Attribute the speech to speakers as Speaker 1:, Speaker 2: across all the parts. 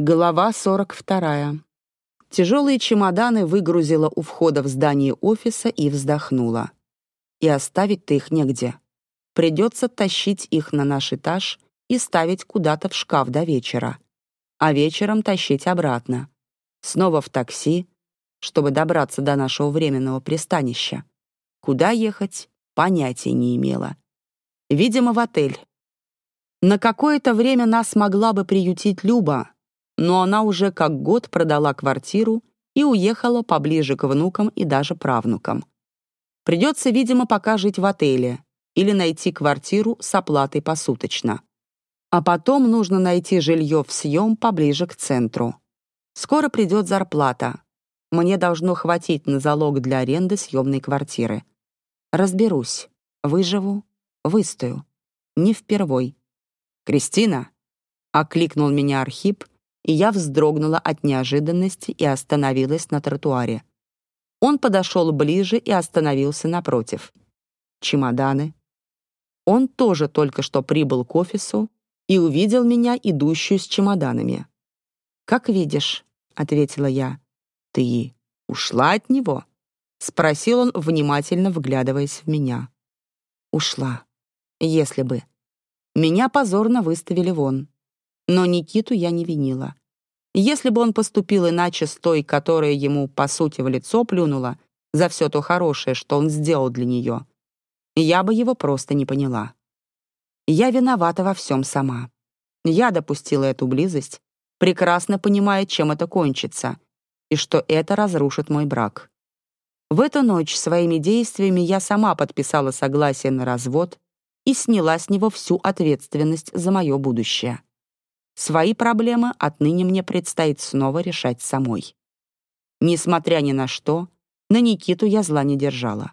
Speaker 1: Глава 42. Тяжелые чемоданы выгрузила у входа в здание офиса и вздохнула. И оставить-то их негде. Придется тащить их на наш этаж и ставить куда-то в шкаф до вечера. А вечером тащить обратно. Снова в такси, чтобы добраться до нашего временного пристанища. Куда ехать, понятия не имела. Видимо, в отель. На какое-то время нас могла бы приютить Люба, но она уже как год продала квартиру и уехала поближе к внукам и даже правнукам. Придется, видимо, пока жить в отеле или найти квартиру с оплатой посуточно. А потом нужно найти жилье в съем поближе к центру. Скоро придет зарплата. Мне должно хватить на залог для аренды съемной квартиры. Разберусь. Выживу, выстою. Не впервой. «Кристина!» — окликнул меня Архип — и я вздрогнула от неожиданности и остановилась на тротуаре. Он подошел ближе и остановился напротив. Чемоданы. Он тоже только что прибыл к офису и увидел меня, идущую с чемоданами. «Как видишь», — ответила я. «Ты ушла от него?» — спросил он, внимательно вглядываясь в меня. «Ушла. Если бы. Меня позорно выставили вон. Но Никиту я не винила. Если бы он поступил иначе с той, которая ему, по сути, в лицо плюнула, за все то хорошее, что он сделал для нее, я бы его просто не поняла. Я виновата во всем сама. Я допустила эту близость, прекрасно понимая, чем это кончится, и что это разрушит мой брак. В эту ночь своими действиями я сама подписала согласие на развод и сняла с него всю ответственность за мое будущее. Свои проблемы отныне мне предстоит снова решать самой. Несмотря ни на что, на Никиту я зла не держала.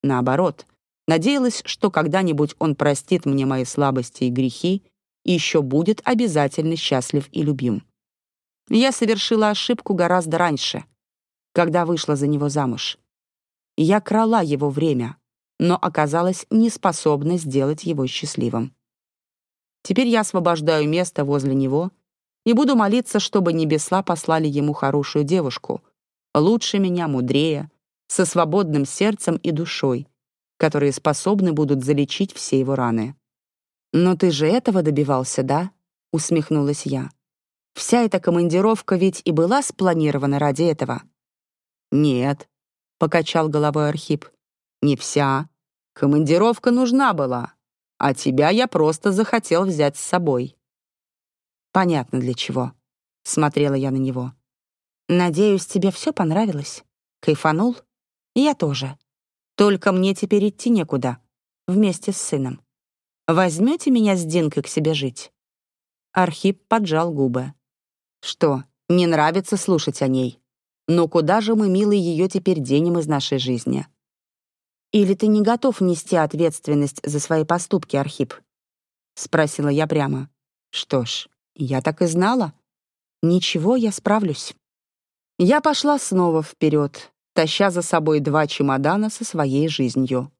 Speaker 1: Наоборот, надеялась, что когда-нибудь он простит мне мои слабости и грехи и еще будет обязательно счастлив и любим. Я совершила ошибку гораздо раньше, когда вышла за него замуж. Я крала его время, но оказалась неспособна сделать его счастливым. Теперь я освобождаю место возле него и буду молиться, чтобы небеса послали ему хорошую девушку, лучше меня, мудрее, со свободным сердцем и душой, которые способны будут залечить все его раны. «Но ты же этого добивался, да?» — усмехнулась я. «Вся эта командировка ведь и была спланирована ради этого». «Нет», — покачал головой Архип, — «не вся. Командировка нужна была, а тебя я просто захотел взять с собой». «Понятно, для чего», — смотрела я на него. «Надеюсь, тебе все понравилось? Кайфанул? Я тоже. Только мне теперь идти некуда, вместе с сыном. Возьмете меня с Динкой к себе жить?» Архип поджал губы. «Что, не нравится слушать о ней? Но куда же мы, милый, ее теперь денем из нашей жизни? Или ты не готов нести ответственность за свои поступки, Архип?» — спросила я прямо. «Что ж, я так и знала. Ничего, я справлюсь». Я пошла снова вперед, таща за собой два чемодана со своей жизнью.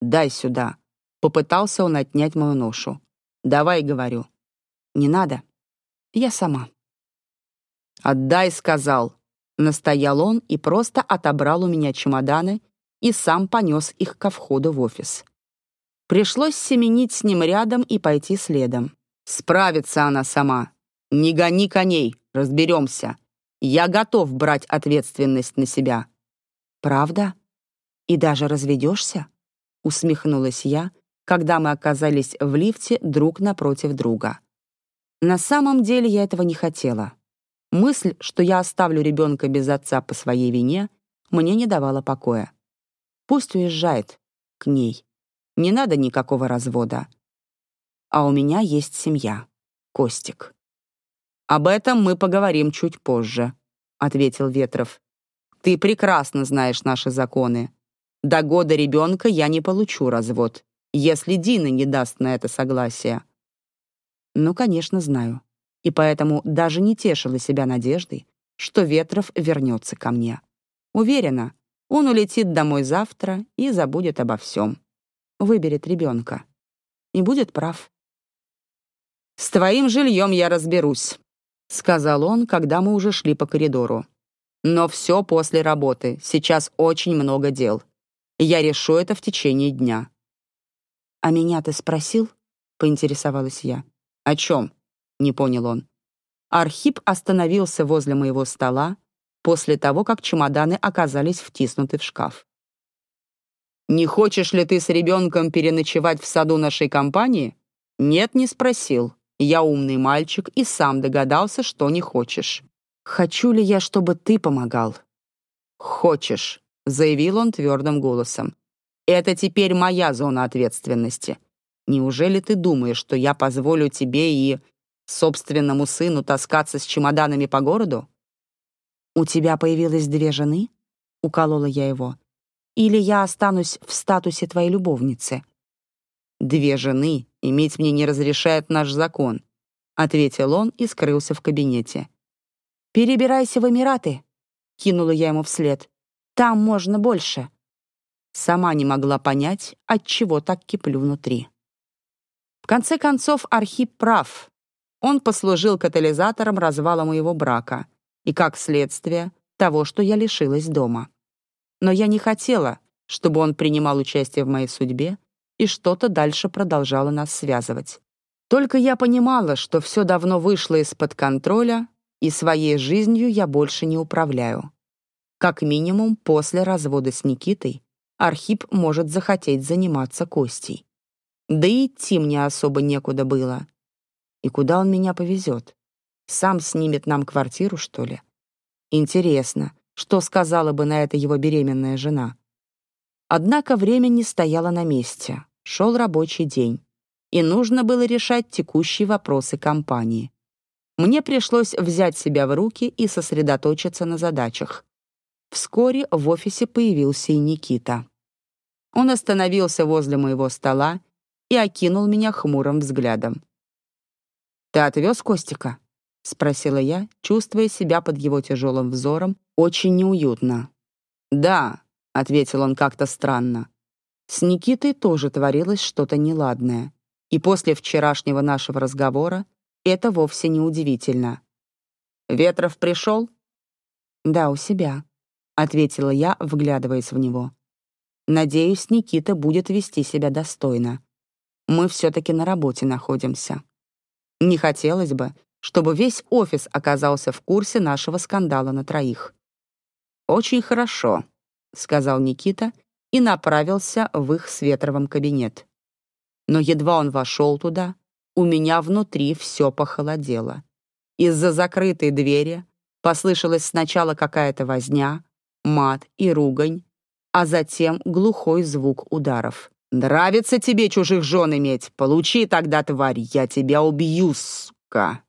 Speaker 1: «Дай сюда», — попытался он отнять мою ношу. «Давай», — говорю. «Не надо. Я сама». «Отдай», — сказал. Настоял он и просто отобрал у меня чемоданы и сам понес их ко входу в офис. Пришлось семенить с ним рядом и пойти следом. Справится она сама. Не гони коней, разберемся. Я готов брать ответственность на себя. Правда? И даже разведешься? Усмехнулась я, когда мы оказались в лифте друг напротив друга. На самом деле я этого не хотела. Мысль, что я оставлю ребенка без отца по своей вине, мне не давала покоя. Пусть уезжает к ней. Не надо никакого развода. А у меня есть семья. Костик. «Об этом мы поговорим чуть позже», — ответил Ветров. «Ты прекрасно знаешь наши законы. До года ребенка я не получу развод, если Дина не даст на это согласие». «Ну, конечно, знаю. И поэтому даже не тешила себя надеждой, что Ветров вернется ко мне. Уверена, он улетит домой завтра и забудет обо всем. Выберет ребенка. И будет прав. «С твоим жильем я разберусь», сказал он, когда мы уже шли по коридору. «Но все после работы. Сейчас очень много дел. Я решу это в течение дня». «А меня ты спросил?» — поинтересовалась я. «О чем?» — не понял он. Архип остановился возле моего стола после того, как чемоданы оказались втиснуты в шкаф. «Не хочешь ли ты с ребенком переночевать в саду нашей компании?» «Нет, не спросил. Я умный мальчик и сам догадался, что не хочешь. Хочу ли я, чтобы ты помогал?» «Хочешь», — заявил он твердым голосом. «Это теперь моя зона ответственности. Неужели ты думаешь, что я позволю тебе и собственному сыну таскаться с чемоданами по городу?» «У тебя появилось две жены?» — уколола я его. Или я останусь в статусе твоей любовницы?» «Две жены иметь мне не разрешает наш закон», — ответил он и скрылся в кабинете. «Перебирайся в Эмираты», — кинула я ему вслед. «Там можно больше». Сама не могла понять, от чего так киплю внутри. В конце концов, Архип прав. Он послужил катализатором развала моего брака и, как следствие, того, что я лишилась дома. Но я не хотела, чтобы он принимал участие в моей судьбе, и что-то дальше продолжало нас связывать. Только я понимала, что все давно вышло из-под контроля, и своей жизнью я больше не управляю. Как минимум, после развода с Никитой Архип может захотеть заниматься Костей. Да и идти мне особо некуда было. И куда он меня повезет? Сам снимет нам квартиру, что ли? Интересно, что сказала бы на это его беременная жена. Однако время не стояло на месте. Шел рабочий день. И нужно было решать текущие вопросы компании. Мне пришлось взять себя в руки и сосредоточиться на задачах. Вскоре в офисе появился и Никита. Он остановился возле моего стола и окинул меня хмурым взглядом. «Ты отвез Костика?» — спросила я, чувствуя себя под его тяжелым взором очень неуютно. «Да», — ответил он как-то странно. С Никитой тоже творилось что-то неладное. И после вчерашнего нашего разговора это вовсе не удивительно. «Ветров пришел?» «Да, у себя», — ответила я, вглядываясь в него. «Надеюсь, Никита будет вести себя достойно. Мы все-таки на работе находимся. Не хотелось бы, чтобы весь офис оказался в курсе нашего скандала на троих. «Очень хорошо», — сказал Никита и направился в их с кабинет. Но едва он вошел туда, у меня внутри все похолодело. Из-за закрытой двери послышалась сначала какая-то возня, мат и ругань, а затем глухой звук ударов. «Нравится тебе чужих жен иметь? Получи тогда, тварь, я тебя убью, сука!»